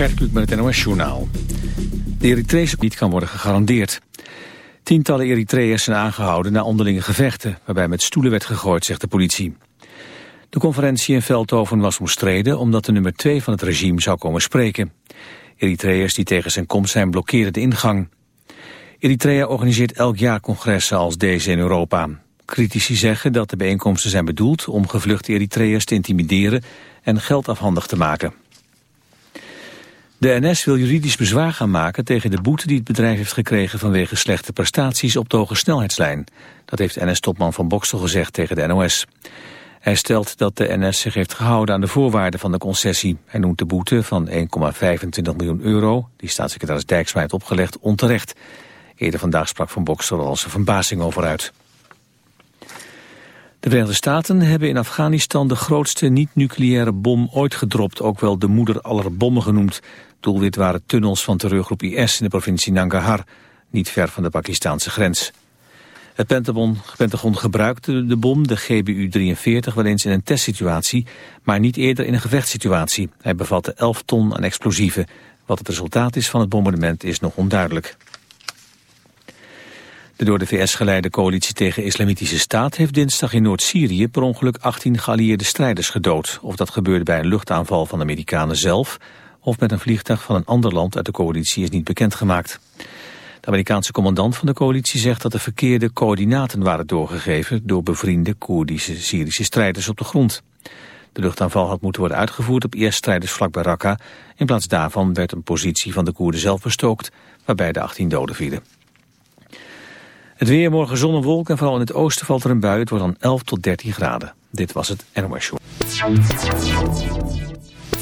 Gert Kluk met het NOS-journaal. De Eritrese niet kan worden gegarandeerd. Tientallen Eritreërs zijn aangehouden na onderlinge gevechten... waarbij met stoelen werd gegooid, zegt de politie. De conferentie in Veldhoven was omstreden... omdat de nummer 2 van het regime zou komen spreken. Eritreërs die tegen zijn komst zijn blokkeerden de ingang. Eritrea organiseert elk jaar congressen als deze in Europa. Critici zeggen dat de bijeenkomsten zijn bedoeld... om gevluchte Eritreërs te intimideren en geld afhandig te maken. De NS wil juridisch bezwaar gaan maken tegen de boete die het bedrijf heeft gekregen vanwege slechte prestaties op de hoge snelheidslijn. Dat heeft NS-topman van Bokstel gezegd tegen de NOS. Hij stelt dat de NS zich heeft gehouden aan de voorwaarden van de concessie. Hij noemt de boete van 1,25 miljoen euro, die staatssecretaris Dijksma heeft opgelegd, onterecht. Eerder vandaag sprak Van Bokstel al zijn verbazing over uit. De Verenigde Staten hebben in Afghanistan de grootste niet-nucleaire bom ooit gedropt, ook wel de moeder aller bommen genoemd. Doelwit waren tunnels van terreurgroep IS in de provincie Nangarhar, niet ver van de Pakistanse grens. Het Pentagon, gebruikte de bom, de GBU-43, wel eens in een testsituatie, maar niet eerder in een gevechtssituatie. Hij bevatte 11 ton aan explosieven. Wat het resultaat is van het bombardement is nog onduidelijk. De door de VS geleide coalitie tegen islamitische staat heeft dinsdag in Noord-Syrië per ongeluk 18 geallieerde strijders gedood. Of dat gebeurde bij een luchtaanval van de Amerikanen zelf of met een vliegtuig van een ander land uit de coalitie is niet bekendgemaakt. De Amerikaanse commandant van de coalitie zegt dat de verkeerde coördinaten waren doorgegeven door bevriende Koerdische Syrische strijders op de grond. De luchtaanval had moeten worden uitgevoerd op IS-strijders vlak bij Raqqa. In plaats daarvan werd een positie van de Koerden zelf bestookt, waarbij de 18 doden vielen. Het weer, morgen zon en wolk en vooral in het oosten valt er een bui. Het wordt dan 11 tot 13 graden. Dit was het NOS Show.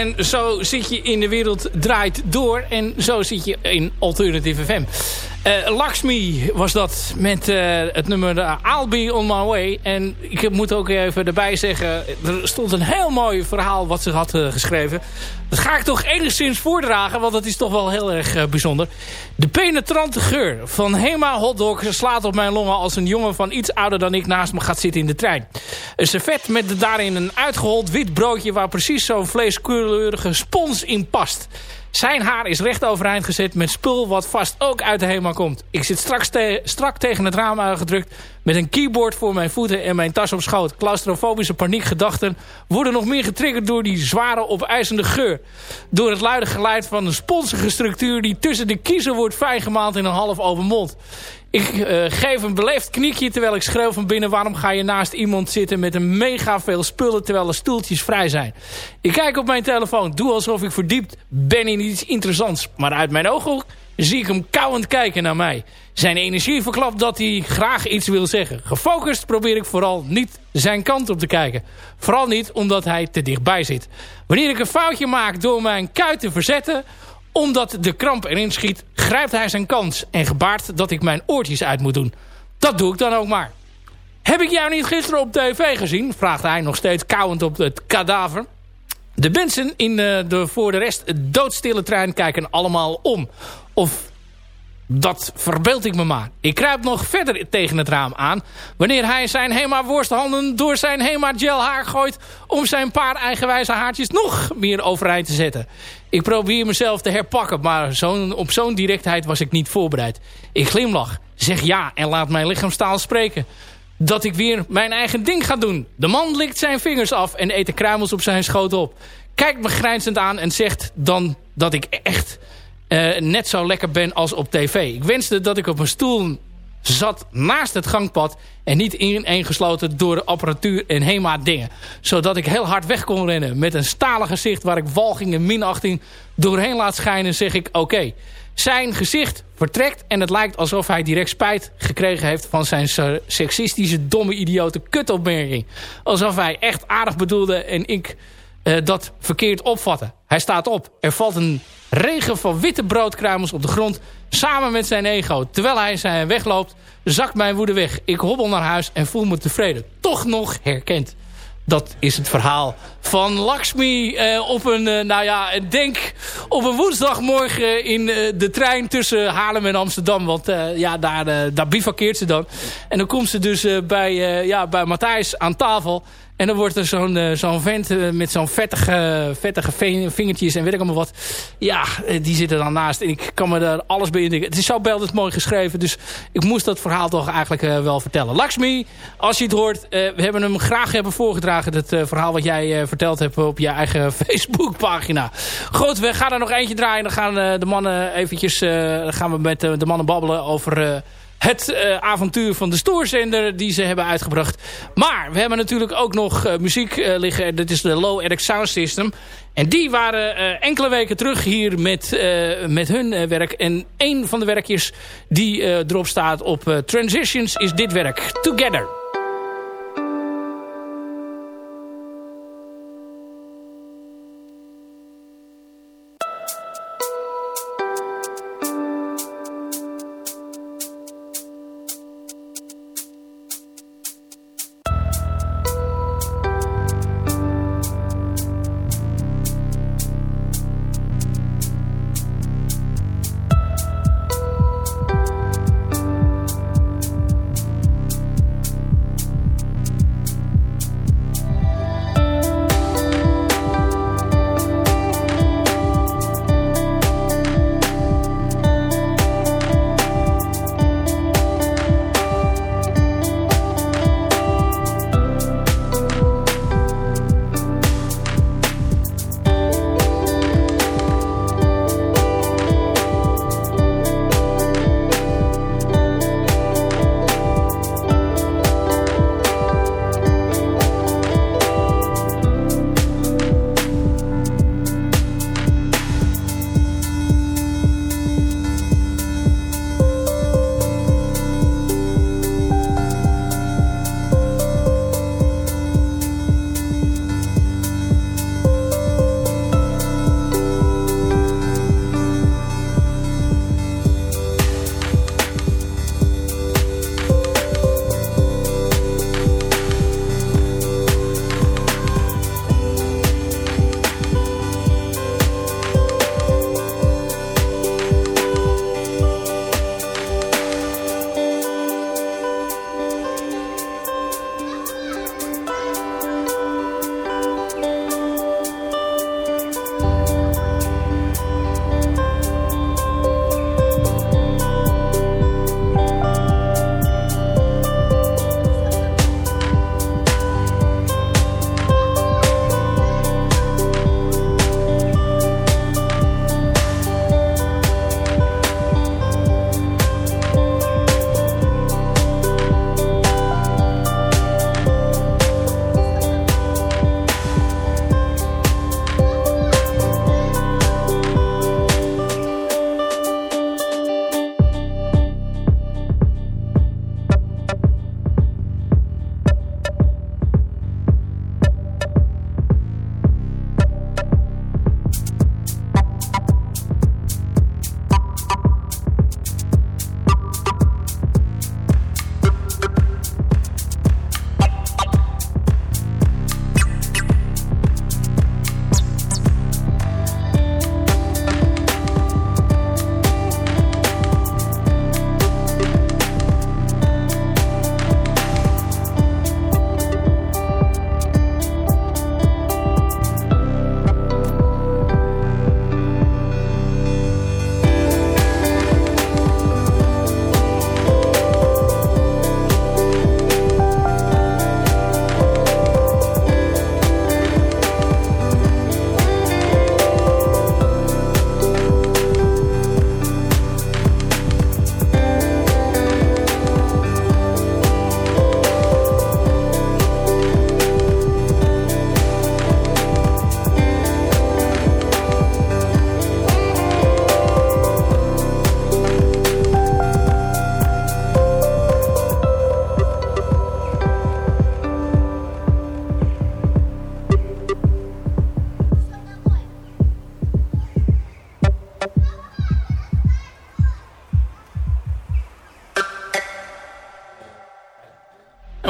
En zo zit je in de wereld draait door. En zo zit je in Alternative FM. Uh, Lakshmi was dat met uh, het nummer uh, On My Way. En ik moet ook even erbij zeggen... er stond een heel mooi verhaal wat ze had geschreven. Dat ga ik toch enigszins voordragen... want dat is toch wel heel erg bijzonder. De penetrante geur van Hema Hotdog slaat op mijn longen... als een jongen van iets ouder dan ik naast me gaat zitten in de trein. Een servet met daarin een uitgehold wit broodje... waar precies zo'n vleeskleurige spons in past... Zijn haar is recht overeind gezet met spul wat vast ook uit de HEMA komt. Ik zit straks strak tegen het raam aangedrukt met een keyboard voor mijn voeten en mijn tas op schoot. Claustrofobische paniekgedachten worden nog meer getriggerd door die zware opeisende geur. Door het luide geluid van een sponsige structuur die tussen de kiezen wordt fijngemaald in een half open mond. Ik uh, geef een beleefd kniekje terwijl ik schreeuw van binnen... waarom ga je naast iemand zitten met een mega veel spullen... terwijl de stoeltjes vrij zijn. Ik kijk op mijn telefoon, doe alsof ik verdiept ben in iets interessants. Maar uit mijn ogen zie ik hem kauwend kijken naar mij. Zijn energie verklapt dat hij graag iets wil zeggen. Gefocust probeer ik vooral niet zijn kant op te kijken. Vooral niet omdat hij te dichtbij zit. Wanneer ik een foutje maak door mijn kuit te verzetten omdat de kramp erin schiet, grijpt hij zijn kans en gebaart dat ik mijn oortjes uit moet doen. Dat doe ik dan ook maar. Heb ik jou niet gisteren op tv gezien? Vraagt hij nog steeds kauwend op het kadaver. De mensen in de, de voor de rest doodstille trein kijken allemaal om. Of dat verbeeld ik me maar. Ik kruip nog verder tegen het raam aan... wanneer hij zijn Hema worsthanden door zijn Hema gel haar gooit... om zijn paar eigenwijze haartjes nog meer overeind te zetten. Ik probeer mezelf te herpakken, maar zo op zo'n directheid was ik niet voorbereid. Ik glimlach, zeg ja en laat mijn lichaamstaal spreken. Dat ik weer mijn eigen ding ga doen. De man likt zijn vingers af en eet de kruimels op zijn schoot op. Kijkt me grijnzend aan en zegt dan dat ik echt net zo lekker ben als op tv. Ik wenste dat ik op een stoel zat naast het gangpad... en niet ineengesloten door de apparatuur en HEMA dingen. Zodat ik heel hard weg kon rennen. Met een stalen gezicht waar ik walging en minachting doorheen laat schijnen... zeg ik oké. Zijn gezicht vertrekt en het lijkt alsof hij direct spijt gekregen heeft... van zijn seksistische, domme, idiote kutopmerking. Alsof hij echt aardig bedoelde en ik uh, dat verkeerd opvatte. Hij staat op. Er valt een regen van witte broodkruimels op de grond... samen met zijn ego. Terwijl hij zijn wegloopt, zakt mijn woede weg. Ik hobbel naar huis en voel me tevreden. Toch nog herkend. Dat is het verhaal van Lakshmi eh, op een, eh, nou ja, denk op een woensdagmorgen in eh, de trein tussen Haarlem en Amsterdam. Want eh, ja, daar, daar bivakkeert ze dan. En dan komt ze dus bij, ja, bij Matthijs aan tafel. En dan wordt er zo'n uh, zo'n vent uh, met zo'n vettige, vettige vingertjes en weet ik allemaal wat. Ja, uh, die zitten dan naast. En ik kan me daar alles bij indenken. Het is zo beeldend mooi geschreven. Dus ik moest dat verhaal toch eigenlijk wel vertellen. Lakshmi, als je het hoort. we hebben hem graag hebben voorgedragen. Het verhaal wat jij verteld hebt op je eigen Facebookpagina. Goed, we gaan er nog eentje draaien. Dan gaan de mannen eventjes... gaan we met de mannen babbelen over het uh, avontuur van de stoorzender die ze hebben uitgebracht. Maar we hebben natuurlijk ook nog uh, muziek uh, liggen. Dat is de Low Eric Sound System. En die waren enkele weken terug hier met, met hun werk. En een van de werkjes die erop staat op Transitions is dit werk. Together.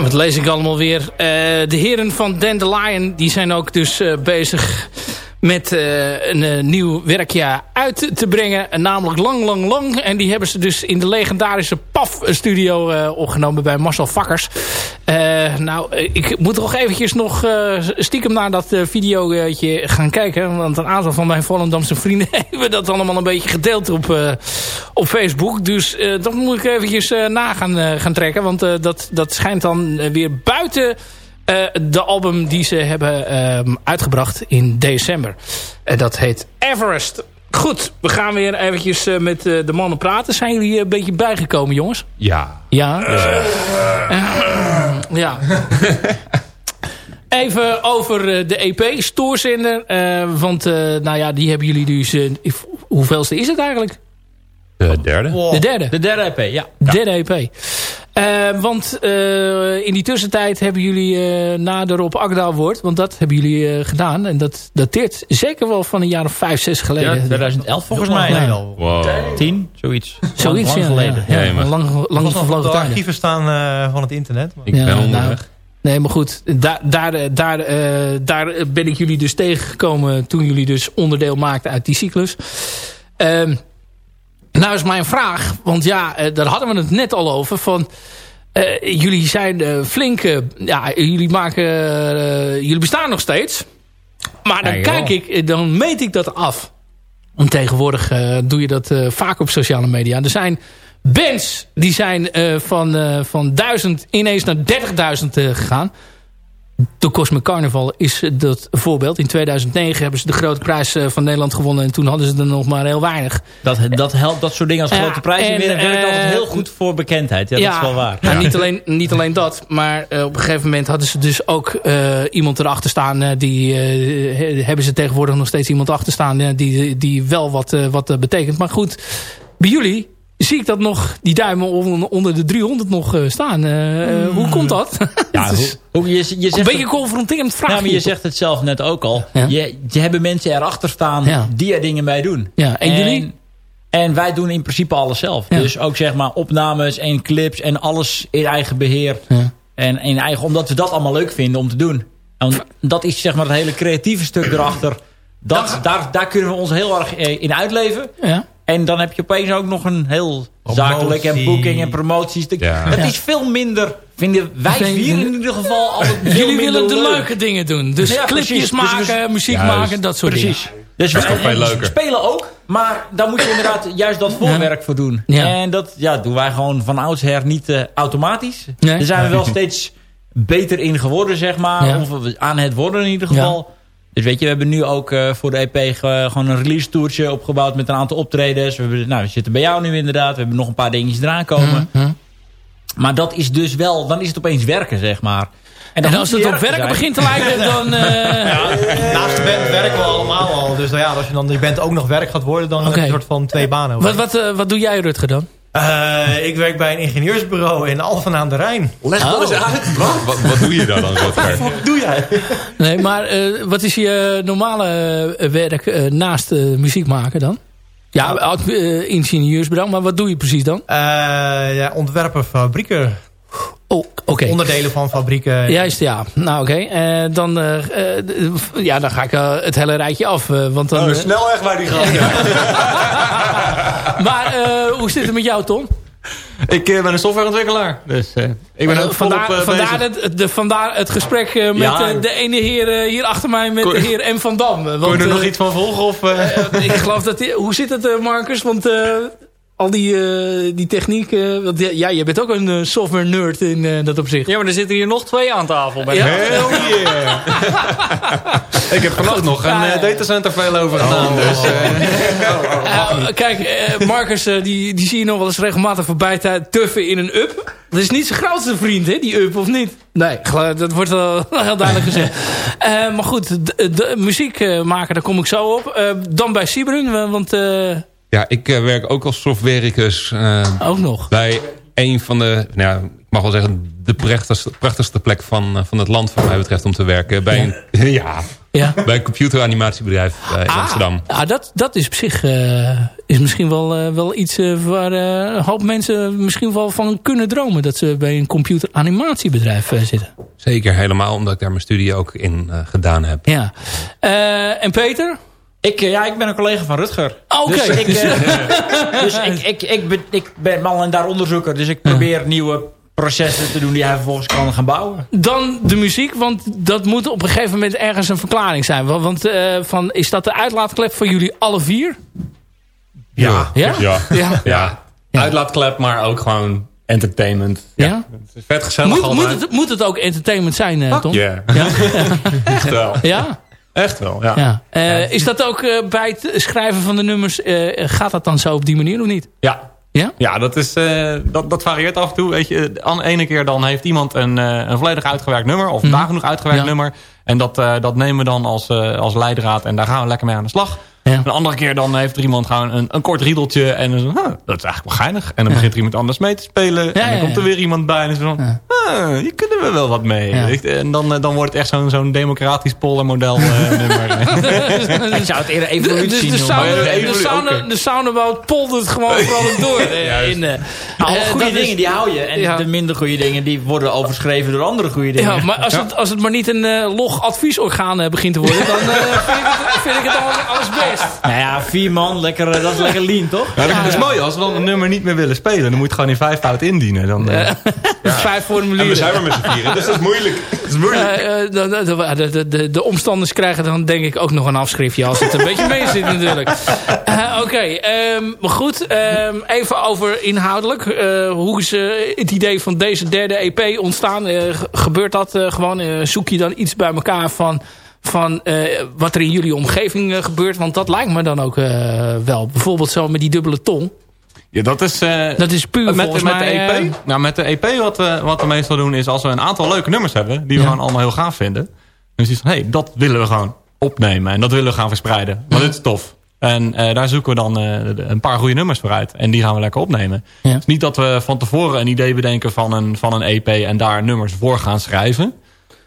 Dat lees ik allemaal weer. Eh, de heren van Dandelion die zijn ook dus eh, bezig met eh, een eh, nieuw werkjaar uit te brengen. En namelijk Lang Lang Lang. En die hebben ze dus in de legendarische PAF-studio eh, opgenomen bij Marcel Vakkers. Nou, ik moet toch eventjes nog stiekem naar dat videootje gaan kijken. Want een aantal van mijn Volendamse vrienden hebben dat allemaal een beetje gedeeld op, op Facebook. Dus dat moet ik eventjes na gaan, gaan trekken. Want dat, dat schijnt dan weer buiten de album die ze hebben ehm, uitgebracht in december. En dat heet Everest. Goed, we gaan weer eventjes eh, met eh, de mannen praten. Zijn jullie een beetje bijgekomen, jongens? Ja. Ja. ja. Even over eh, de EP, Stoorzender. eh, want eh, nou ja, die hebben jullie dus... eh, hoeveelste is het eigenlijk? De derde. De derde. De derde EP, ja. Derde EP. Eh, want eh, in die tussentijd hebben jullie uh, na de Rob Akda wordt, want dat hebben jullie uh, gedaan. En dat dateert zeker wel van een jaar of vijf, zes geleden. Ja, 2011 volgens mij. Ja. al. Wow. Tien, zoiets. Zoiets, lang, lang ja, geleden. Ja, Ja, maar- lang, lang was nog vervlogen de tijden. archieven staan eh, van het internet. Maar- Ik Ja, ben nou, onderweg. Nee, maar goed. Daar, daar, eh, daar, eh, daar ben ik jullie dus tegengekomen toen jullie dus onderdeel maakten uit die cyclus. Ehm, nou is mijn vraag, want ja, eh, daar hadden we het net al over. Van, eh, jullie zijn eh, flinke, ja, jullie maken, jullie bestaan nog steeds. Maar dan Ja, kijk ik, dan meet ik dat af. Want tegenwoordig doe je dat vaak op sociale media. Er zijn bands die zijn van, van 1000 ineens naar 30.000 eh, gegaan. De Cosmic Carnival is dat voorbeeld. In 2009 hebben ze de grote prijs eh, van Nederland gewonnen. En toen hadden ze er nog maar heel weinig. Dat, dat helpt, dat soort dingen als grote prijzen en, werkt eh, altijd heel goed voor bekendheid. Ja, dat is wel waar. nou, niet, alleen, niet alleen dat, maar eh, op een gegeven moment hadden ze dus ook iemand erachter staan. die he- hebben ze tegenwoordig nog steeds iemand achter staan. die, die wel wat, wat betekent. Maar goed, bij jullie zie ik dat nog, die duimen on- onder de 300 nog eh, staan. Eh, eh, Hoe komt dat? Ja, Het is hoe, je, je zegt een beetje confronterend vraag. ja, maar je zegt het zelf net ook al. Ja. Je, je hebben mensen erachter staan Ja. die er dingen bij doen. Ja, en jullie? En wij doen in principe alles zelf. Ja. Dus ook zeg maar opnames en clips en alles in eigen beheer. En in eigen, omdat we dat allemaal leuk vinden om te doen. En dat is zeg maar het hele creatieve stuk erachter. Dat, daar, daar kunnen we ons heel erg in uitleven. Ja. En dan heb je opeens ook nog een heel zakelijk en Promotie. boeking en promoties. Ja. Het Ja. is veel minder, vinden wij vier in ieder geval altijd Jullie willen de leuk. leuke dingen doen. Dus Ja, clipjes precies. Dus maken, muziek Juist. maken, dat soort Precies. dingen. Dus Dat is toch veel leuker. spelen ook, maar daar moet je inderdaad juist dat voorwerk voor doen. Ja. En dat ja, doen wij gewoon van oudsher niet eh, automatisch. Nee. Daar zijn we wel steeds beter in geworden, zeg maar. Ja. Of aan het worden in ieder geval. Dus weet je, we hebben nu ook eh, voor de EP ge- gewoon een release toertje opgebouwd met een aantal optredens. We, hebben, nou, we zitten bij jou nu inderdaad. We hebben nog een paar dingetjes eraan komen. Hm, hm. Maar dat is dus wel, dan is het opeens werken, zeg maar. En dan als het op werken zijn. begint te lijken, dan... eh, Naast de band werken we allemaal al. Dus nou ja, als je dan die band ook nog werk gaat worden, dan je een soort van twee banen. wat, wat, eh, wat doe jij, Rutger, dan? Eh, ik werk bij een ingenieursbureau in Alphen aan de Rijn. Leg Oh. eens uit. Wat, wat, wat doe je daar dan? Wat doe jij? Nee, maar eh, wat is je normale eh, werk eh, naast muziek maken dan? Ja, eh, ingenieursbureau, maar wat doe je precies dan? Eh, ja, ontwerpen fabrieken. Oh, oké. Onderdelen van fabrieken. Juist, ja. Nou, oké. Eh, dan, ja, dan ga ik het hele rijtje af. want dan, eh, snel weg bij die grap. maar eh, hoe zit het met jou, Tom? Ik eh, ben een softwareontwikkelaar. Dus eh, ik ben ook volop vandaar, vandaar, het, de, vandaar het gesprek met Ja. de ene heer hier achter mij, met Kon- de heer M. van Dam. Want, Kon je er nog iets van volgen? Of, ik geloof dat... hoe zit het, Marcus? Want al die, eh, die techniek... eh, want, ja, je bent ook een eh, software nerd in eh, dat opzicht. Ja, maar er zitten hier nog twee aan tafel. Bij Ja. Hell yeah. ik heb vannacht nog een Ja, datacenter veel over gedaan. Dus, kijk, eh, Marcus, die, die zie je nog wel eens regelmatig voorbij te- tuffen in een up. Dat is niet zijn grootste vriend, hè, die up, of niet? Nee, dat wordt wel heel duidelijk gezegd. Eh, maar goed, de, de muziek eh, maken, daar kom ik zo op. Eh, dan bij Siebrun, wa- want eh, Ja, ik eh, werk ook als softwarecus eh, ook nog. bij een van de, nou ja, ik mag wel zeggen, de prachtigste, prachtigste plek van, eh, van het land, wat mij betreft, om te werken. Bij een, ja, Ja. Bij een computeranimatiebedrijf in Amsterdam. Ah, dat, dat is op zich is misschien wel, wel iets waar een hoop mensen misschien wel van kunnen dromen. Dat ze bij een computeranimatiebedrijf zitten. Zeker, helemaal omdat ik daar mijn studie ook in gedaan heb. Ja. En Peter? Ik, eh, ja, ik ben een collega van Rutger. Oké. Dus, ik, eh, dus ik, ik, ik, ben, ik ben al en daar onderzoeker. Dus ik probeer nieuwe processen te doen die hij vervolgens kan gaan bouwen. Dan de muziek, want dat moet op een gegeven moment ergens een verklaring zijn. Want, want, eh, van, is dat de uitlaatklep voor jullie alle vier? Ja. Ja? Ja. Ja. Ja. Uitlaatklep, maar ook gewoon entertainment. Ja? Het is vet gezellig Moet, moet, het, moet het ook entertainment zijn, eh, Tom? Ja. Ja? Echt wel. ja? Echt wel, ja. ja. Eh, is dat ook eh, bij het schrijven van de nummers, eh, gaat dat dan zo op die manier of niet? Ja. Ja? Ja, dat, is, eh, dat, dat varieert af en toe. Weet je, aan de ene keer dan heeft iemand een, eh, een volledig uitgewerkt nummer. Of Mhm. nagenoeg uitgewerkt Ja. nummer. En dat, eh, dat nemen we dan als, eh, als leidraad. En daar gaan we lekker mee aan de slag. Ja. Een andere keer dan heeft er iemand gewoon een, een kort riedeltje. En dan huh, dat is eigenlijk wel geinig. En dan begint er iemand anders mee te spelen. en dan ja, komt er ja. weer iemand bij. En dan van, Ja. ah, hier kunnen we wel wat mee. En dan, eh, dan wordt het echt zo'n zo'n democratisch poldermodel eh, nummer. Ik zou het eerder De, evolutie dus de, sauna, de, sauna, de saunabout poldert gewoon vrolijk door. eh, in, eh, Alle eh, goede is- dingen die hou je. En Ja. de minder goede dingen die worden overschreven door andere goede dingen. Ja, maar als, Het, als het maar niet een log adviesorgaan begint te worden, dan eh, vind, ik het, vind ik het alles, alles best. Nou ja, vier man, lekker, eh, dat is lekker lean, toch? Ja, dat is mooi. Als we dan een nummer niet meer willen spelen, dan moet je het gewoon in vijf fout indienen. Dan, eh, Vijf formulieren. En we zijn er met z'n vieren, dus dat is moeilijk. dat is moeilijk. Eh, de, de, de, de, de, de omstanders krijgen dan denk ik ook nog een afschriftje als het een beetje mee zit natuurlijk. Eh, Oké, ehm, maar goed. ehm, even over inhoudelijk. Eh, hoe is het idee van deze derde EP ontstaan? Ge- gebeurt dat eh, gewoon? Zoek je dan iets bij elkaar van, van eh, wat er in jullie omgeving eh, gebeurt? Want dat lijkt me dan ook eh, wel. Bijvoorbeeld zo met die dubbele tong. Ja, dat is... Dat is puur met, volgens met mij... de EP? nou, met de EP wat we, wat we meestal doen is als we een aantal leuke nummers hebben... die we Ja. gewoon allemaal heel gaaf vinden... dan is het van, hé, hey, dat willen we gewoon opnemen. En dat willen we gaan verspreiden. Want dit is tof. En daar zoeken we dan een paar goede nummers voor uit. En die gaan we lekker opnemen. Ja. Het is niet dat we van tevoren een idee bedenken van een, van een EP... en daar nummers voor gaan schrijven.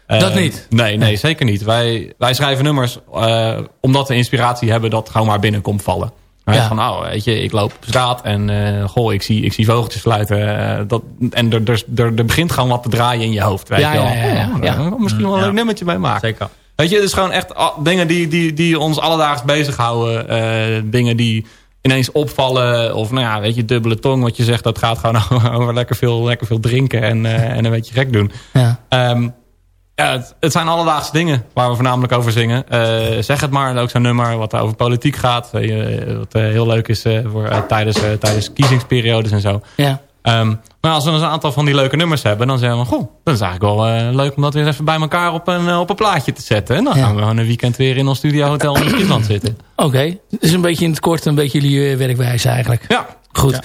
Eh, Dat niet? Nee, nee, zeker niet. Wij, wij schrijven nummers eh, omdat we inspiratie hebben... dat gewoon maar binnen komt vallen. Ja. Van, nou, weet je, ik loop op straat en eh, goh, ik zie, ik zie vogeltjes fluiten. dat, en er, er, er, er begint gewoon wat te draaien in je hoofd. Weet Ja, je wel. ja, ja, ja. Oh, daar misschien wel een leuk nummertje bij maken. Zeker. Weet je, het is gewoon echt dingen die, die, die ons alledaags bezighouden. eh dingen die ineens opvallen. Of nou ja, weet je, dubbele tong. Wat je zegt, dat gaat gewoon over lekker veel, lekker veel drinken en, en een beetje gek doen. ja. Ehm, ja, het, het zijn alledaagse dingen waar we voornamelijk over zingen. Eh, zeg het maar, ook zo'n nummer wat over politiek gaat. eh, wat eh, heel leuk is voor, tijdens, tijdens kiezingsperiodes en zo. ja. Ehm, maar als we dus een aantal van die leuke nummers hebben... dan zeggen we, goh, dat is eigenlijk wel leuk... om dat weer even bij elkaar op een, op een plaatje te zetten. En dan Ja. gaan we gewoon een weekend weer in ons studiohotel in Friesland zitten. Oké, het is een beetje in het kort een beetje jullie werkwijze eigenlijk. Ja, Goed.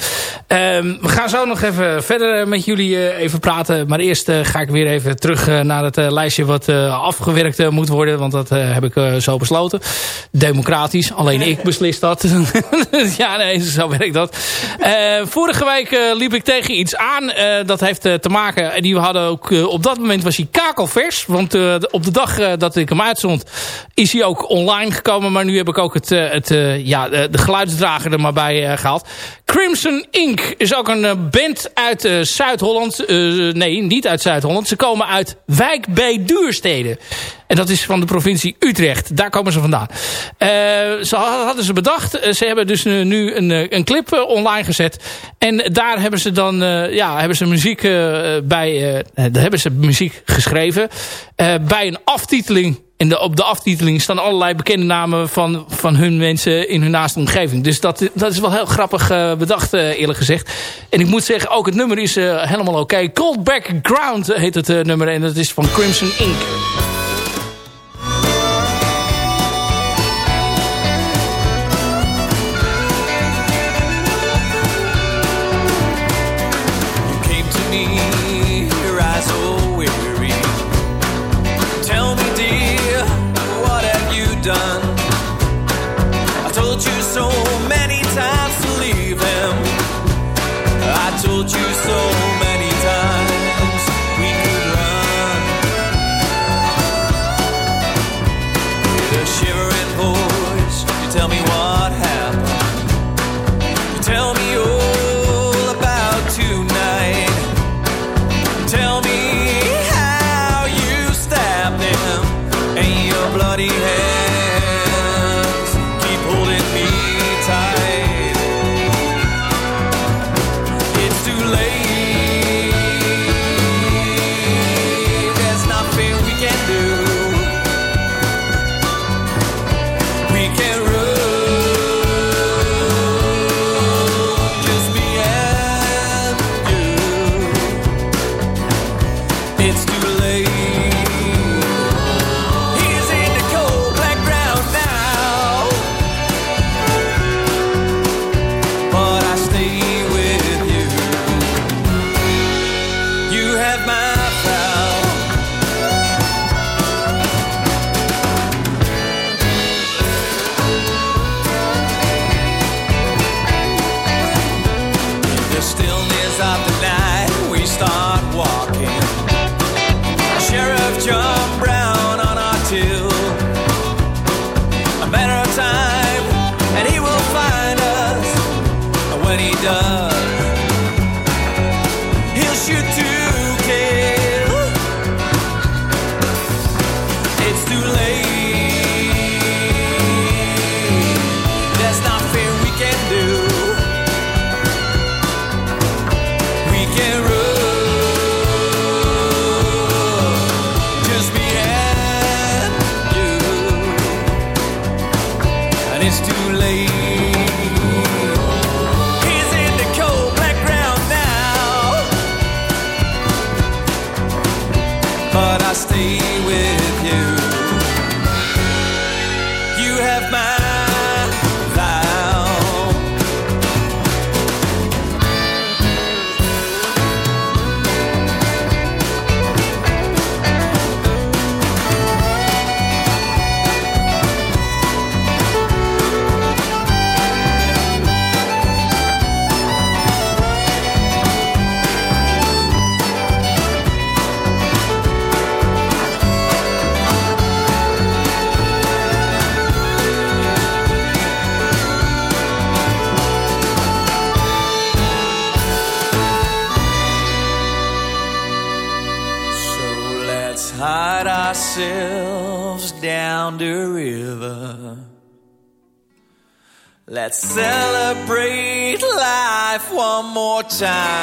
Ehm, we gaan zo nog even verder met jullie eh, even praten. Maar eerst eh, ga ik weer even terug eh, naar het lijstje wat afgewerkt moet worden. Want dat heb ik zo besloten. Democratisch. Alleen ik beslis dat. ja, nee, zo werkt dat. Eh, vorige week liep ik tegen iets aan. Dat heeft te maken... En die we hadden ook... op dat moment was hij kakelvers. Want op de dag dat ik hem uitzond... is hij ook online gekomen. Maar nu heb ik ook het, het, ja, de, geluidsdrager er maar bij eh, gehaald. Crimson Inc. is ook een eh, band uit eh, Zuid-Holland. Eh, nee, niet uit Zuid-Holland. Ze komen uit Wijk bij Duurstede. En dat is van de provincie Utrecht. Daar komen ze vandaan. Eh, ze had- hadden ze bedacht. Eh, ze hebben dus nu, een, eh, een clip online gezet. En daar hebben ze dan ja, hebben ze muziek bij. daar hebben ze muziek geschreven. Bij een aftiteling. En op de aftiteling staan allerlei bekende namen van, van hun mensen in hun naaste omgeving. Dus dat, dat is wel heel grappig bedacht eerlijk gezegd. En ik moet zeggen, ook het nummer is helemaal oké. Cold Background heet het nummer en dat is van Crimson Inc. Let's celebrate life one more time.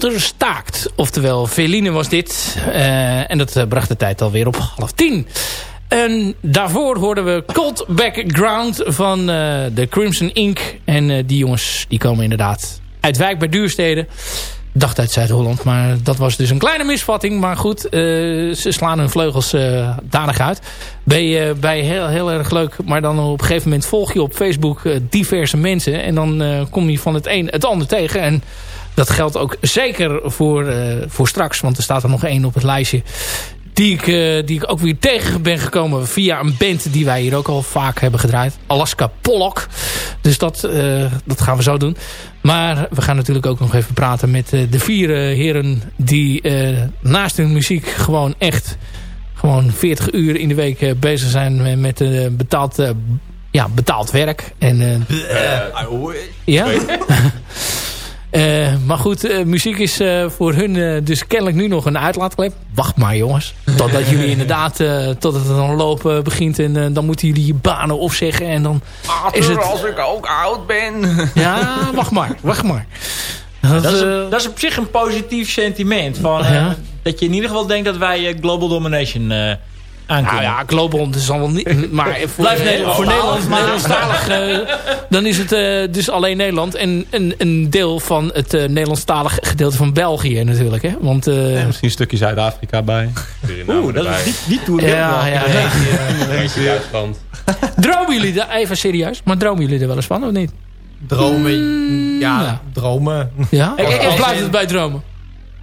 Motor staakt. Oftewel, Veline was dit. Eh, en dat eh, bracht de tijd alweer op half tien. En daarvoor hoorden we Cold Background van eh, de Crimson Ink. En die jongens die komen inderdaad uit Wijk bij Duurstede. Dacht uit Zuid-Holland, maar dat was dus een kleine misvatting. Maar goed, ze slaan hun vleugels danig uit. Ben je bij heel, heel erg leuk, maar dan op een gegeven moment volg je op Facebook diverse mensen. En dan kom je van het een het ander tegen. En dat geldt ook zeker voor, eh, voor straks, want er staat er nog één op het lijstje. Die ik, eh, die ik ook weer tegen ben gekomen via een band die wij hier ook al vaak hebben gedraaid. Alaska Pollock. Dus dat, eh, dat gaan we zo doen. Maar we gaan natuurlijk ook nog even praten met de vier heren die naast hun muziek gewoon echt gewoon 40 uur in de week bezig zijn met, betaald, ja, betaald werk. En, ja. Eh, maar goed, eh, muziek is eh, voor hun dus kennelijk nu nog een uitlaatklep. Wacht maar jongens. Totdat jullie inderdaad, eh tot het dan lopen begint. En dan moeten jullie je banen opzeggen. En dan is het... als ik ook oud ben. Ja, wacht maar, wacht maar. Dat, Dat is, dat is op zich een positief sentiment. Van, eh, Ja. Dat je in ieder geval denkt dat wij eh, Global Domination aankunnen. Nou ja, Global is allemaal niet. Maar voor, Blijft eh, Nederland. voor Nederland, Nederlandstalig, eh, dan is het eh, dus alleen Nederland. En een, een deel van het eh Nederlandstalig gedeelte van België natuurlijk. Hè? Want, eh, Misschien een stukje Zuid-Afrika bij. Oeh, dat is die, die tour. ja, ja, ja. Duitsland. Dromen jullie daar, even serieus, maar dromen jullie er wel eens van of niet? Dromen. Ja, ja. dromen. Ja? Ik- ik- of ik- blijft het bij dromen?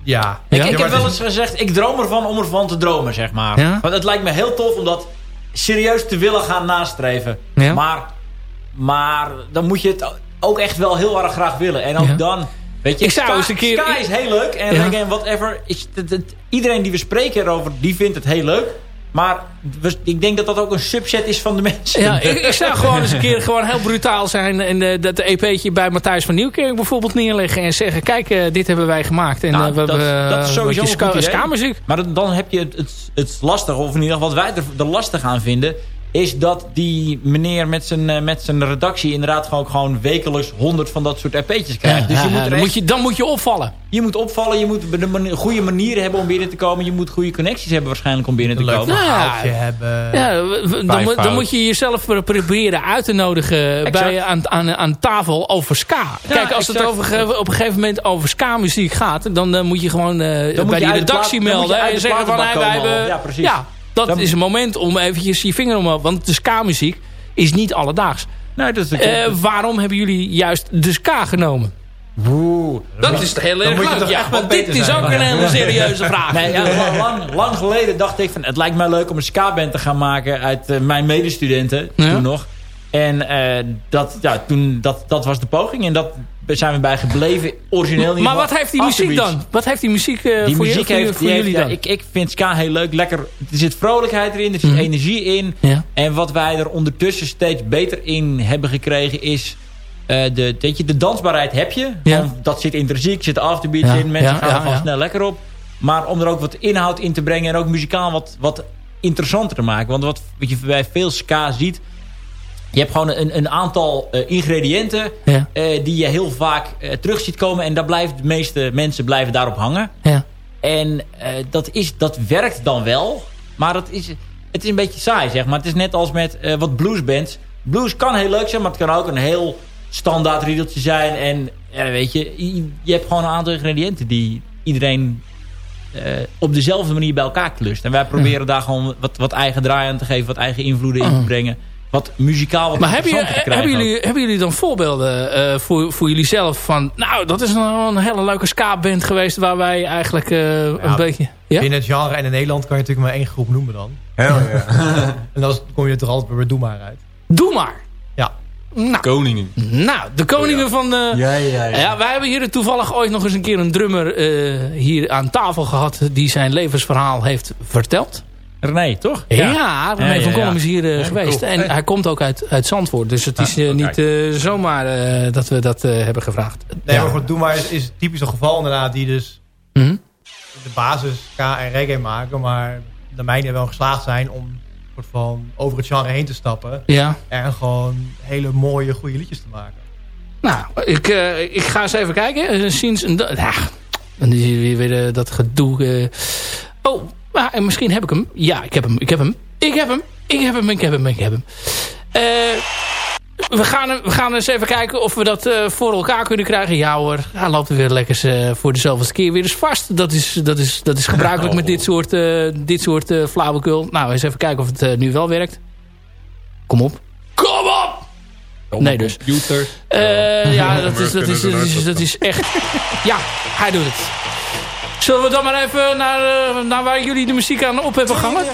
Ja. Ik, Ja? ik Ja, heb wel eens gezegd, ik droom ervan om ervan te dromen, zeg maar. Ja? Want het lijkt me heel tof om dat serieus te willen gaan nastreven. Ja? Maar, maar dan moet je het ook echt wel heel erg graag willen. En ook dan, weet je, Ik zou eens een keer- ska is heel leuk. En again, whatever, is iedereen die we spreken erover, die vindt het heel leuk. Maar ik denk dat dat ook een subset is van de mensen. Ja, ik, ik zou gewoon eens een keer gewoon heel brutaal zijn en eh, dat EP'tje bij Matthijs van Nieuwkerk bijvoorbeeld neerleggen en zeggen, kijk, eh, dit hebben wij gemaakt. En Nou, eh, we dat- hebben dat is sowieso een ska, idee. Maar dan- heb je het, het, of in ieder geval wat wij er, er lastig aan vinden... is dat die meneer met zijn, eh, met zijn redactie inderdaad gewoon, gewoon wekelijks honderd van dat soort RP'tjes krijgt. dus je, moet dan, moet je, dan moet je opvallen. je moet opvallen, je moet de goede manieren hebben om binnen te komen. Je moet goede connecties hebben waarschijnlijk om binnen te leuk komen. hebben. Ja, w- w- dan, moet- dan moet je jezelf pro- proberen uit te nodigen bij, aan, aan, aan tafel over ska. Kijk, als het over, op een gegeven moment over ska-muziek gaat... dan eh, moet je gewoon eh, bij je die redactie plaat- dan moet je melden... uit en de zeggen van, wij hebben... Ja, precies. Ja, dat Dan- is een moment om eventjes je vinger omhoog... want de ska-muziek is niet alledaags. Nee, dat is Eh, waarom hebben jullie juist de ska genomen? Dat is heel erg moet je leuk, ja. Want dit is zijn. ook een hele serieuze vraag. Nee, ja, lang, lang, geleden dacht ik van... het lijkt mij leuk om een ska-band te gaan maken... uit eh, mijn medestudenten, Ja. toen nog. En eh, dat, ja, toen, dat, dat was de poging. En dat zijn we bij gebleven. Origineel in Maar wat heeft die muziek dan? Wat heeft die muziek eh, Die voor, muziek je, heeft, voor die jullie heeft- dan? ja, ik, ik vind ska heel leuk. Lekker, er zit vrolijkheid erin, er zit Mhm. energie in. Ja. En wat wij er ondertussen steeds beter in hebben gekregen is... eh, de, weet je, de dansbaarheid heb je. Ja. Dat zit intrinsiek, zit afterbeats in. Mensen gaan er snel lekker op. Maar om er ook wat inhoud in te brengen... en ook muzikaal wat, wat interessanter te maken. Want wat, wat je bij veel ska ziet... je hebt gewoon een, een aantal eh, ingrediënten... Ja. eh, die je heel vaak eh, terug ziet komen. En daar blijven de meeste mensen blijven daarop hangen. Ja. En dat, is, dat werkt dan wel. Maar het is, het is een beetje saai, zeg maar. Het is net als met wat bluesbands. Blues kan heel leuk zijn, maar het kan ook een heel standaard riedeltje zijn. En ja, weet je, je, hebt gewoon een aantal ingrediënten die, iedereen op dezelfde manier bij elkaar klust. En wij proberen daar gewoon wat, wat eigen draai aan te geven. Wat eigen invloeden in te brengen. Wat muzikaal wat Maar hebben, jullie, interessanter te krijgen hebben, jullie, hebben jullie dan voorbeelden eh, voor, voor jullie zelf van... Nou, dat is een, een hele leuke ska-band geweest waar wij eigenlijk eh, een beetje... Ja? Binnen het genre en in Nederland kan je natuurlijk maar één groep noemen dan. en dan kom je er altijd bij Doe Maar uit. Doe maar. Ja. Nou, Koningen. nou de koningen van... de Ja, ja, ja. Ja, wij hebben hier toevallig ooit nog eens een keer een drummer eh, hier aan tafel gehad... die zijn levensverhaal heeft verteld. René, toch? Ja, René Ja, van ja, Kolm ja. is hier eh, geweest. En hij komt ook uit, uit Zandvoort. Dus het is eh, niet eh, zomaar eh, dat we dat eh, hebben gevraagd. Nee, Ja. maar goed, Doe Maar is, is typisch een geval inderdaad die dus Mhm. de basis K en reggae maken. Maar de mijnen wel geslaagd zijn om soort van over het genre heen te stappen. Ja. En gewoon hele mooie, goede liedjes te maken. Nou, ik, eh, ik ga eens even kijken. Sinds een... Ja, en die weer, weer dat gedoe. Oh, maar, en misschien heb ik hem. Ja, ik heb hem. Ik heb hem. Ik heb hem. Ik heb hem. Ik heb hem. Ik heb hem. Eh, we, gaan, hem- we gaan eens even kijken of we dat eh, voor elkaar kunnen krijgen. Ja hoor, hij loopt er weer lekker eh, voor dezelfde keer weer eens vast. Dat is, dat is, dat is gebruikelijk met dit soort, eh, dit soort eh, flauwekul. Nou, eens even kijken of het nu wel werkt. Kom op. Kom op! Nee dus. Computer. Eh, ja, dat is, dat, is, dat, is, dat is echt... Ja, hij doet het. Zullen we dan maar even naar, eh, naar waar jullie de muziek aan op hebben gehangen?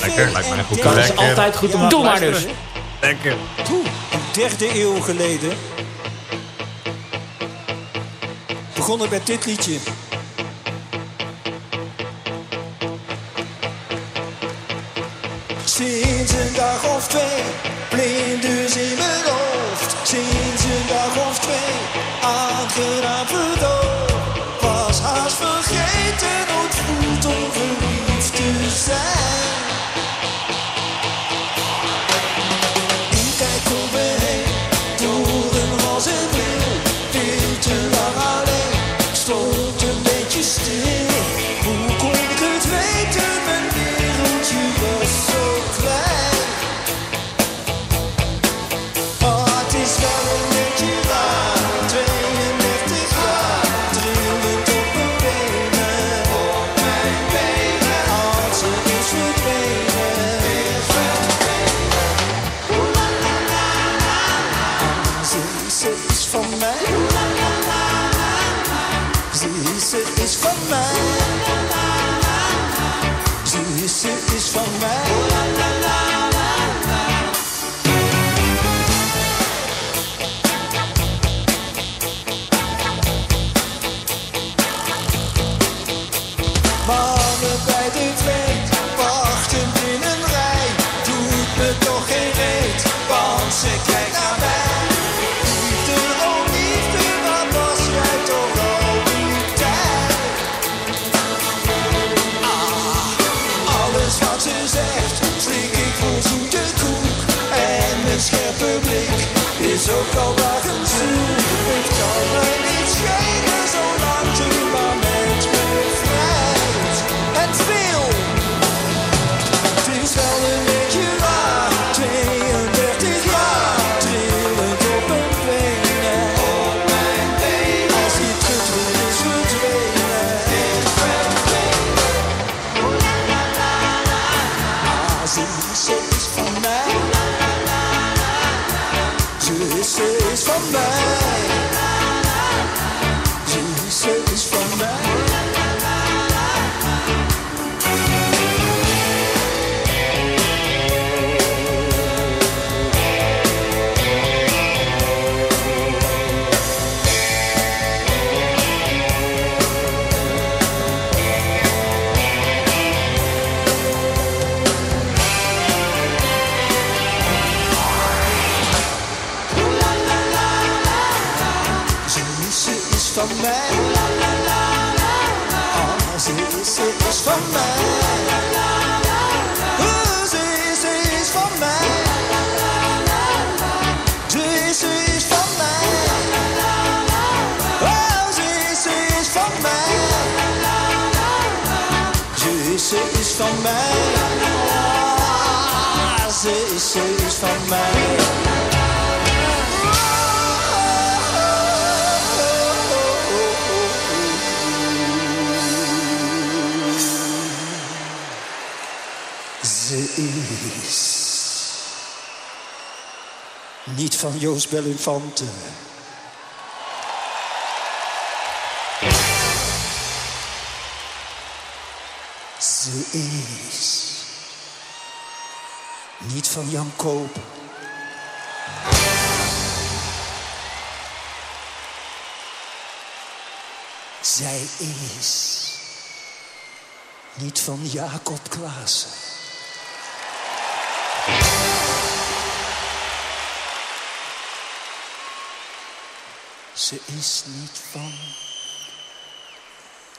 Lekker, lijkt mij goed. Dat is altijd goed om aan te Doe maar dus. Lekker. Een derde eeuw geleden, begon het met dit liedje. Sinds een dag of twee, blinders in mijn hoofd. Sinds een dag of is niet van Joost Bellinfante. Ze is niet van Jan Koop. Zij is niet van Jacob Klaassen. Ze is niet van.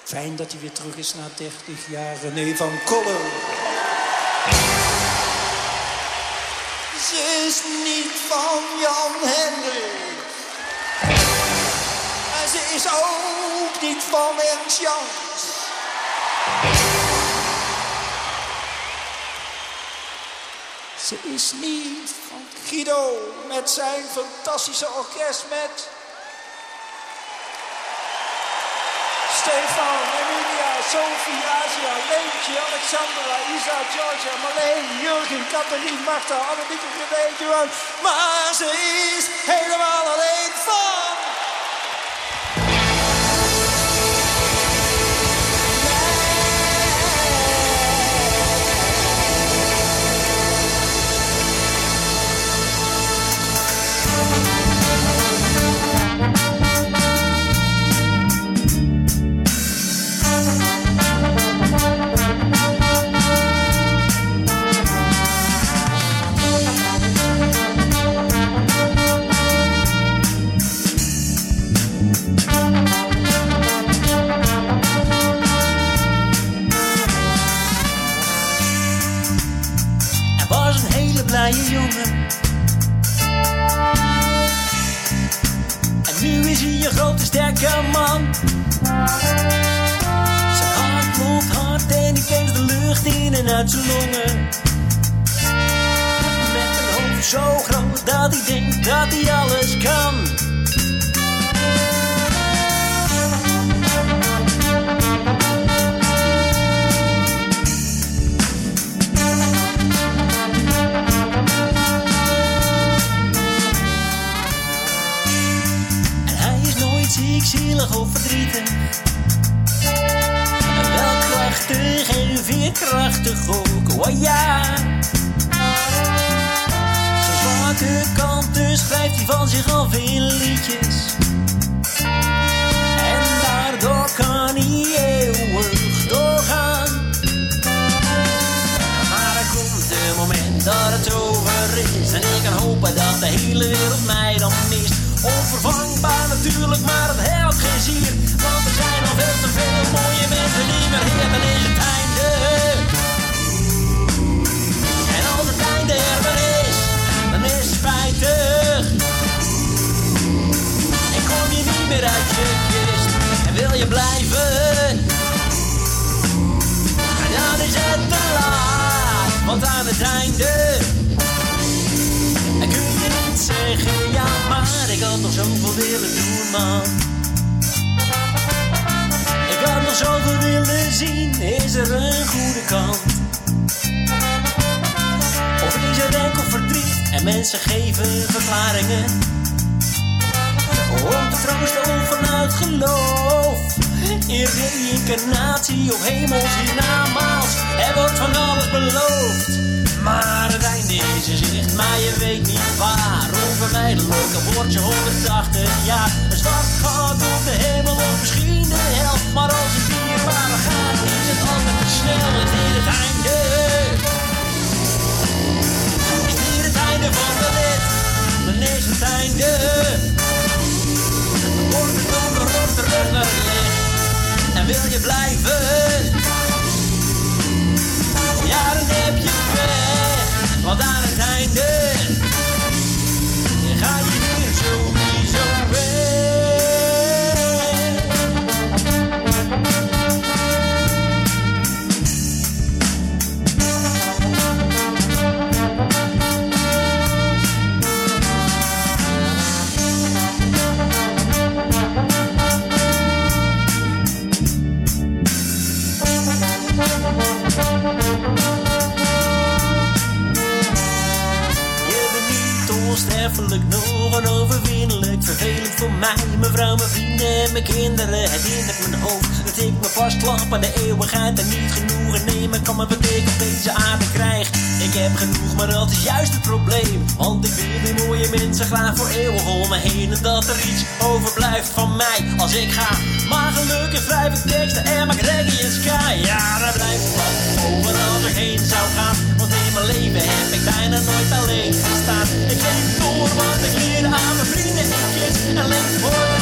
Fijn dat hij weer terug is na 30 jaar. René van Koller. Ze is niet van Jan Hendrik. En ze is ook niet van Ernst Jans. Ze is niet van Guido met zijn fantastische orkest met Stefan, Emilia, Sophie, Asia, Leentje, Alexandra, Isa, Georgia, Marleen, Jurgen, Catherine, Marta, Annemieke, René, Johan. Maar ze is helemaal alleen van... uit zijn longen. Met een hoofd zo groot dat hij denkt dat hij alles kan. En hij is nooit ziek, zielig of verdrietig. En veerkrachtig ook, oh ja. Zijn zwakke kanten schrijft hij van zich af in liedjes. En daardoor kan hij eeuwig doorgaan. Maar er komt een moment dat het over is. En ik kan hopen dat de hele wereld mij dan mist. Onvervangbaar natuurlijk, maar het helpt geen zier. Want er zijn al veel te veel mooie mensen die meer is het en wil je blijven. En dan is het te laat, want aan het einde en kun je niet zeggen, ja maar ik had nog zoveel willen doen man. Ik had nog zoveel willen zien, is er een goede kant? Of is er enkel verdriet en mensen geven verklaringen? Om te troosten vanuit geloof. In reïncarnatie of hemels hiernamaals. Er wordt van alles beloofd. Maar het einde is in zicht Maar je weet niet waar. Onvermijdelijk een woordje 180 jaar. Een zwart gat op de hemel of misschien de hel. Maar als het hier maar gaat Is het altijd te snel. Is dit het einde. Is dit het einde van de rit Dan is het einde En wil je blijven? Ja dan heb je weg Want aan het einde onbeschrijfelijk, nog onoverwinnelijk. Vervelend voor mij, mijn vrouw, mijn vrienden en mijn kinderen. Het hindert mijn hoofd dat ik me vastklap aan de eeuwigheid en niet genoegen neem. Ik kan me ik op deze aarde krijg. Ik heb genoeg, maar dat is juist het probleem. Want ik wil die mooie mensen graag voor eeuwig om me heen. En dat er iets overblijft van mij als ik ga. Maar gelukkig schrijf ik teksten en maak reggae en sky. Ja, daar blijft wat over als ik heen zou gaan. Want in mijn leven heb ik bijna nooit alleen gestaan. Ik geef door wat ik leer aan mijn vrienden en kids. En leef voor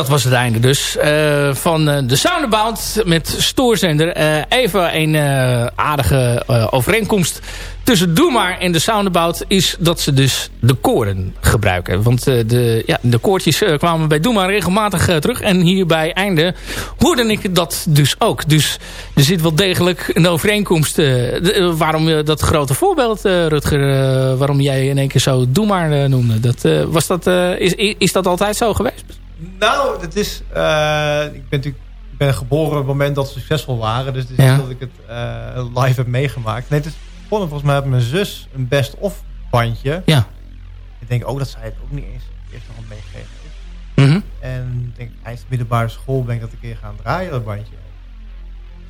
Dat was het einde dus eh, van eh, de Soundabout met Stoorzender. Eh, even een aardige overeenkomst tussen Doe Maar en de Soundabout is dat ze dus de koren gebruiken. Want de, ja, de koortjes kwamen bij Doe Maar regelmatig terug. En hier bij einde hoorde ik dat dus ook. Dus er zit wel degelijk een overeenkomst. waarom dat grote voorbeeld, Rutger, waarom jij in één keer zo Doe Maar noemde. Dat, was dat, is, is dat altijd zo geweest? Nou, het is... eh, ik ben natuurlijk ik ben geboren op het moment dat ze succesvol waren. Dus het is Ja. dat ik het eh, live heb meegemaakt. Nee, het is begonnen volgens mij met mijn zus een best-of bandje. Ja. Ik denk ook dat zij het ook niet eens eerst nog meegekregen heeft. Mhm. En ik denk eind middelbare school ben ik dat een keer gaan draaien, dat bandje.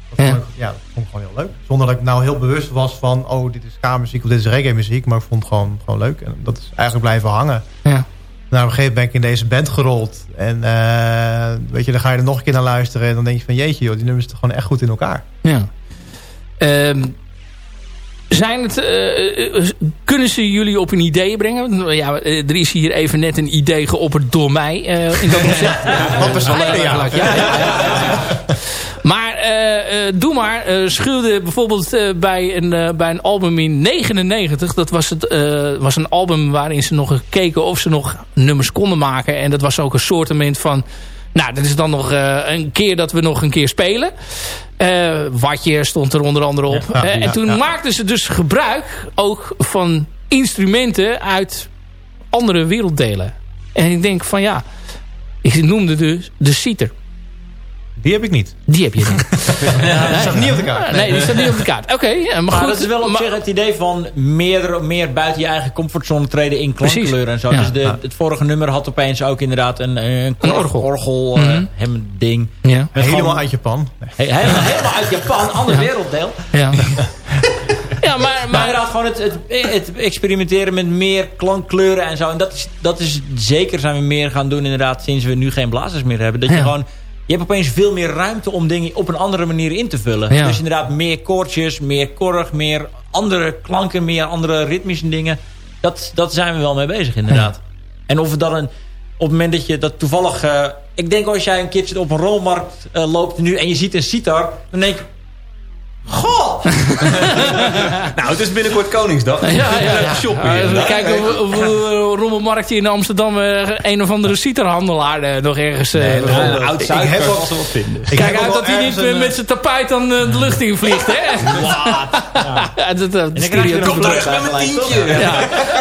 Dat Ja. vond ik, ja, dat vond ik gewoon heel leuk. Zonder dat ik nou heel bewust was van, oh, dit is kamermuziek of dit is reggae muziek. Maar ik vond het gewoon, gewoon leuk. En dat is eigenlijk blijven hangen. Ja. Nou, op een gegeven moment ben ik in deze band gerold. En eh, weet je, dan ga je er nog een keer naar luisteren. En dan denk je van, jeetje joh, die nummers zitten gewoon echt goed in elkaar. Ja. Ehm, zijn het, eh, eh, kunnen ze jullie op een idee brengen? Ja, eh, er is hier even net een idee geopperd door mij eh, in dat opzicht. Wat bescheiden, ja. Ja, ja, ja, ja. Maar doe maar, schuwde bijvoorbeeld bij, een, bij een album in 99. Dat was, het, was een album waarin ze nog keken of ze nog nummers konden maken. En dat was ook een soortement van... Nou, dat is dan nog eh, een keer dat we nog een keer spelen. Eh Watje stond er onder andere op. Ja, Eh, ja, en toen ja. maakten ze dus gebruik ook van instrumenten uit andere werelddelen. En ik denk van ja, ik noemde dus de citer. Die heb ik niet. Die heb je niet. Die staat niet op de kaart. Nee, die staat niet op de kaart. Oké, eh, maar Maar goed. dat is wel op zich het idee van meer, meer buiten je eigen comfortzone treden in klankkleuren en zo. Ja. Dus de, het vorige nummer had opeens ook inderdaad een, een, Een orgel. orgel eh, Mhm. hem ding. Ja. Helemaal gewoon- uit Japan. Nee. He- helemaal, helemaal uit Japan, ander werelddeel. Ja. ja, maar, Maar inderdaad gewoon het, het, het experimenteren met meer klankkleuren en zo. En dat is, dat is zeker zijn we meer gaan doen inderdaad sinds we nu geen blazers meer hebben. Dat je Ja. gewoon... Je hebt opeens veel meer ruimte om dingen op een andere manier in te vullen. Ja. Dus inderdaad meer koortjes, meer korg, meer andere klanken, meer andere ritmische dingen. Dat, dat zijn we wel mee bezig inderdaad. En of het dan een, op het moment dat je dat toevallig... eh, ik denk als jij een keertje op een rolmarkt eh, loopt nu en je ziet een sitar, dan denk je... Goh! Nou, het is binnenkort Koningsdag. Ja, ja, ja. Even shoppen Ja, kijken of, of, of rommelmarktje in Amsterdam eh, een of andere cieterhandelaar eh, nog ergens... eh, Nee, oud Ik heb zuid ook- Als we wat vinden. Kijk uit wel dat hij niet eh, een, met zijn tapijt dan eh, de lucht in vliegt, hè? Ja, dat, dat, En dan krijg je nog Kom terug met mijn tientje. ja.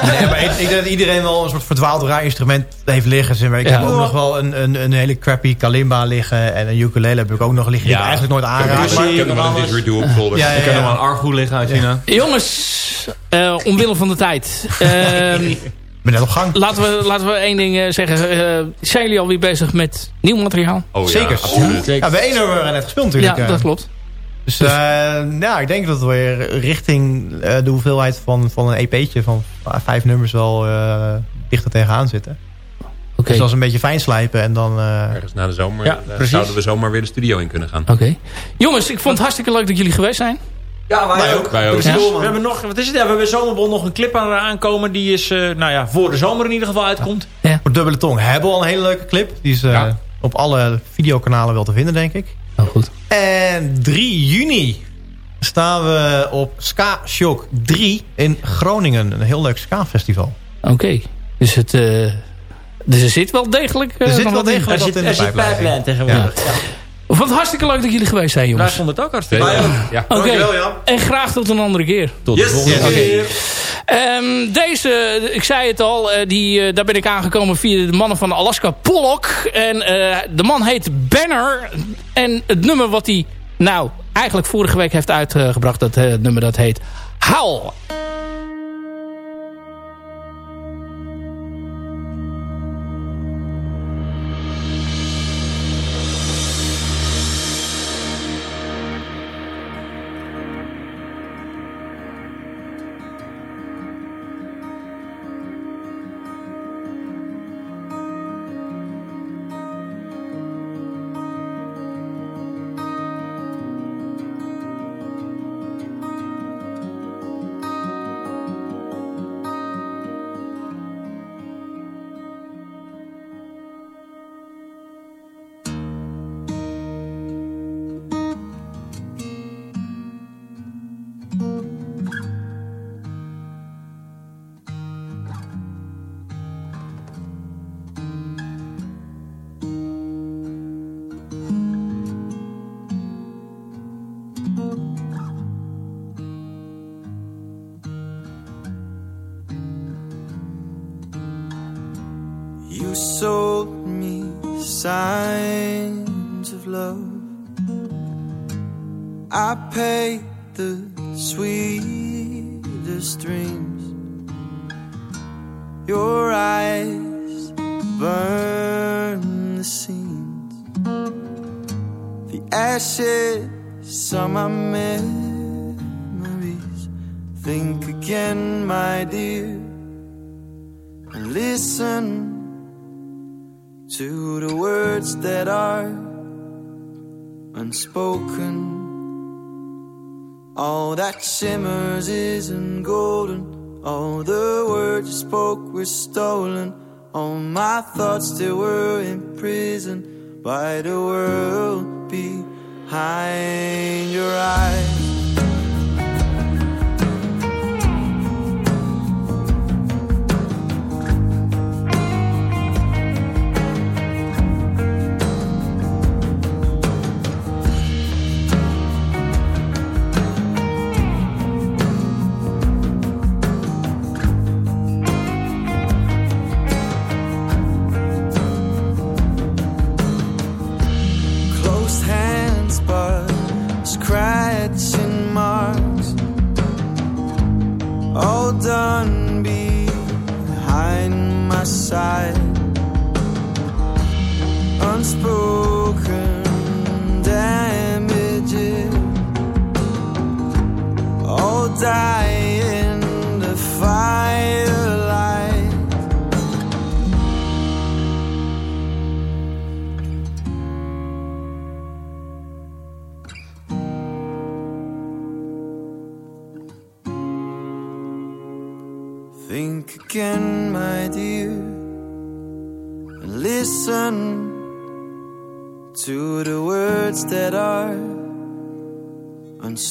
Nee, maar ik, ik denk dat iedereen wel een soort verdwaald raarinstrument heeft liggen. Ik Ja. heb ook nog wel een, een, een hele crappy kalimba liggen. En een ukulele heb ik ook nog liggen. Die ik Ja. eigenlijk nooit aanraak. Ik Maar, heb nog wel een didgeridoo Ja, ja, ja. nog wel een argoe liggen uit China. Jongens, eh, omwille van de tijd. ehm, ik ben net op gang. laten, we, laten we één ding eh, zeggen. Eh, zijn jullie alweer bezig met nieuw materiaal? Oh, ja, Zeker. absoluut. Ja, we hebben één nummer net gespeeld natuurlijk. ja, dat klopt. Dus eh, ja, ik denk dat we weer richting eh, de hoeveelheid van, van een EP'tje van vijf nummers wel eh dichter tegenaan zitten. Oké. Dus dat is een beetje fijn slijpen en dan... eh, Ergens na de zomer Ja, eh, zouden we zomaar weer de studio in kunnen gaan. Oké. Jongens, ik vond het hartstikke leuk dat jullie geweest zijn. Ja, wij, Wij ook. ook. Wij ook. Ja. We hebben nog, wat is het? Ja, we hebben Zomerbol nog een clip aan aankomen. Die is, eh, nou ja, voor de zomer in ieder geval uitkomt. Voor Dubbele Tong hebben we al een hele leuke clip. Die is eh, Ja. op alle videokanalen wel te vinden, denk ik. Oh, goed. En 3 juni staan we op Ska Shock 3 in Groningen. Een heel leuk ska-festival. Oké. Dus het, eh, Dus er zit wel degelijk... eh, Er zit wel degelijk Er wat zit, in er de pijplijn. tegenwoordig. Ja. Wat hartstikke leuk dat jullie geweest zijn, Wij jongens. vonden het ook hartstikke leuk. Ja. Oké, Dankjewel, Jan. en graag tot een andere keer. Tot de Yes. volgende Yes. keer. Ehm, deze, ik zei het al, eh, die, eh, daar ben ik aangekomen via de mannen van Alaska Pollock. En eh, de man heet Banner. En het nummer wat hij, nou, eigenlijk vorige week heeft uitgebracht, dat eh, nummer dat heet Howl. You sold me signs of love. I paid the sweetest dreams. Your eyes burn the seams. The ashes on my memories. That are unspoken. All that shimmers isn't golden. All the words you spoke were stolen. All my thoughts still were imprisoned by the world behind your eyes.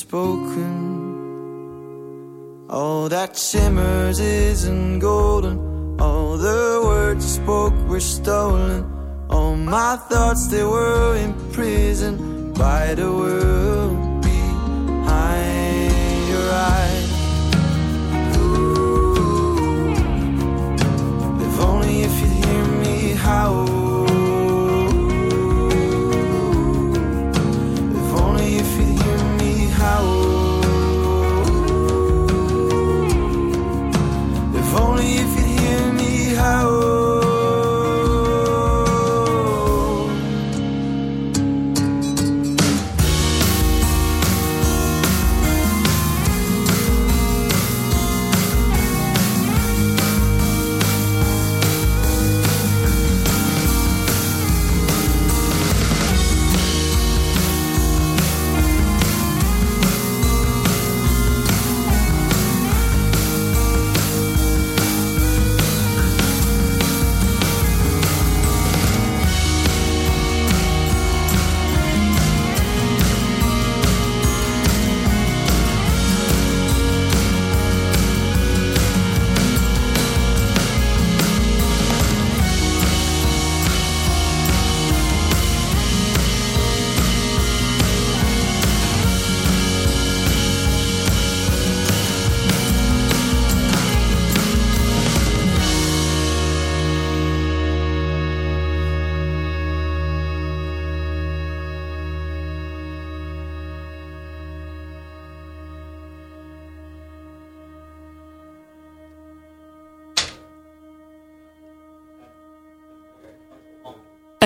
Unspoken. All that shimmers isn't golden. All the words you spoke were stolen. All my thoughts they were imprisoned by the world behind your eyes. If only if you'd hear me howl.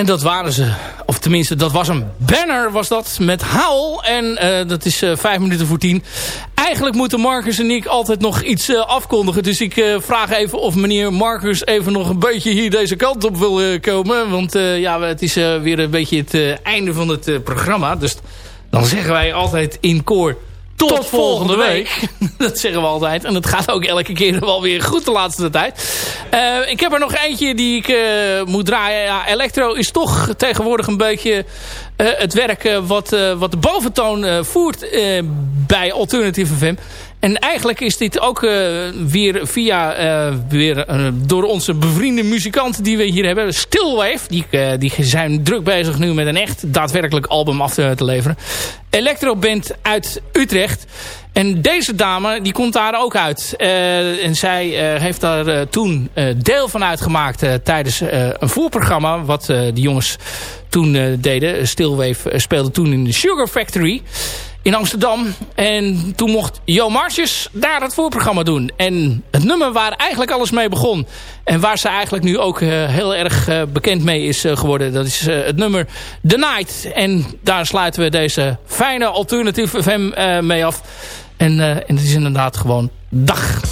En dat waren ze. Of tenminste, dat was een banner was dat. Met Howl. En eh, dat is eh, vijf minuten voor tien. Eigenlijk moeten Marcus en ik altijd nog iets eh, afkondigen. Dus ik vraag even of meneer Marcus even nog een beetje hier deze kant op wil komen. Want ja, het is weer een beetje het einde van het programma. Dus dan zeggen wij altijd in koor... Tot, volgende week. dat zeggen we altijd. En dat gaat ook elke keer wel weer goed de laatste tijd. Eh, ik heb er nog eentje die ik eh, moet draaien. Ja, Electro is toch tegenwoordig een beetje eh, het werk wat, wat de boventoon voert bij Alternative FM. En eigenlijk is dit ook eh, weer via eh, weer, eh, door onze bevriende muzikant die we hier hebben. Stillwave. Die, die zijn druk bezig nu met een echt daadwerkelijk album af te, te leveren. Electroband uit Utrecht. En deze dame, die komt daar ook uit. En zij heeft daar toen deel van uitgemaakt tijdens een voorprogramma. Wat de jongens toen deden. Stillwave speelde toen in de Sugar Factory in Amsterdam. En toen mocht Jo Marsjes daar het voorprogramma doen. En het nummer waar eigenlijk alles mee begon... en waar ze eigenlijk nu ook eh, heel erg eh, bekend mee is eh, geworden... dat is het nummer The Night. En daar sluiten we deze fijne Alternative FM mee af. En, en het is inderdaad gewoon dag.